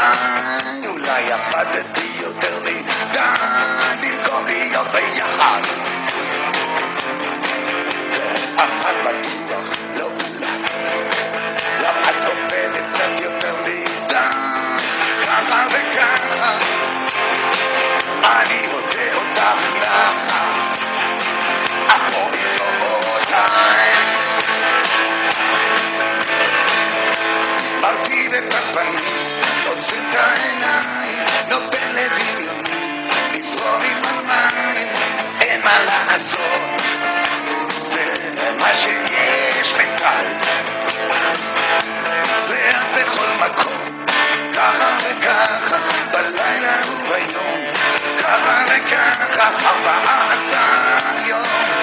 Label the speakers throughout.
Speaker 1: חיי, אולי עבדתי יותר מדי במקום להיות ביחד. אבל בטוח לא אולי, גם את עובדת קצת יותר מדי, ככה וככה, אני רוצה אותך נחה, פה בזרועותיי. מרטיב את הפנים, עוצם את העיניים, נותן לדמיוני לזרום עם המים, אין מה לעשות, זה מה שיש בינתיים. ואת בכל מקום, ככה וככה, בלילה וביום, ככה וככה, ארבעה עשר יום,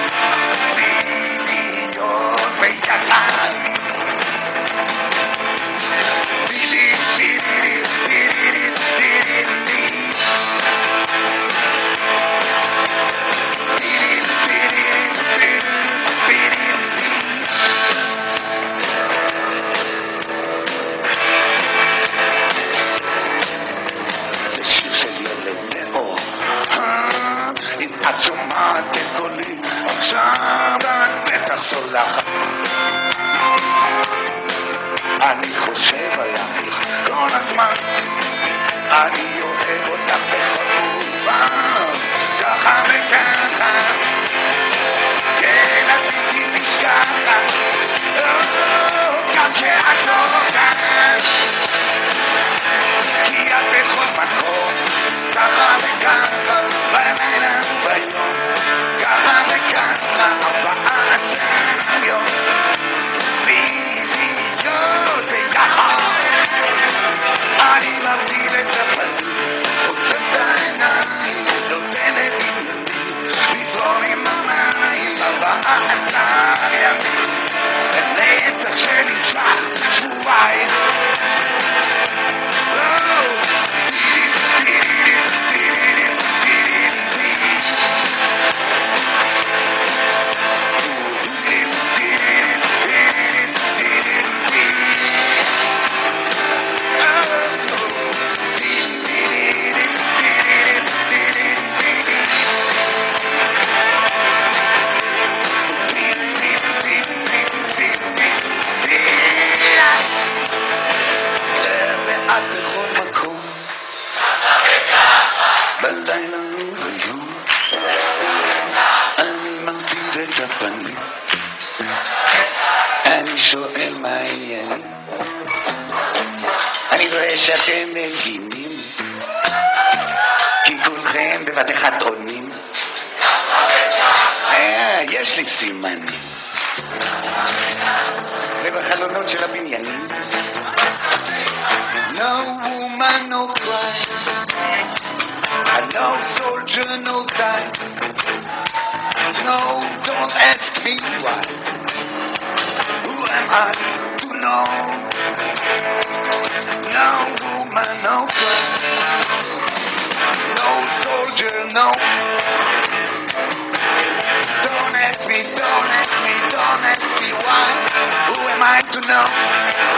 Speaker 1: אני חושב עלייך כל הזמן. אני אוהב אותך בכל מובן. ככה וככה. כן את בלתי נשכחת. או, גם כשאת לא המים ארבעה עשר ימים לנצח שנמשך שבועיים ואת העניינים, אני רואה שאתם מבינים, כי כולכם בבת אחת עונים, אה, יש לי סימנים, זה בחלונות של הבניינים. No woman, no cry. And no soldier, no die. No, don't ask me why. Who am I to know? No woman, no cry. No soldier, no. Don't ask me, don't ask me, don't ask me why. Who am I to know?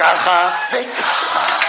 Speaker 1: ככה וככה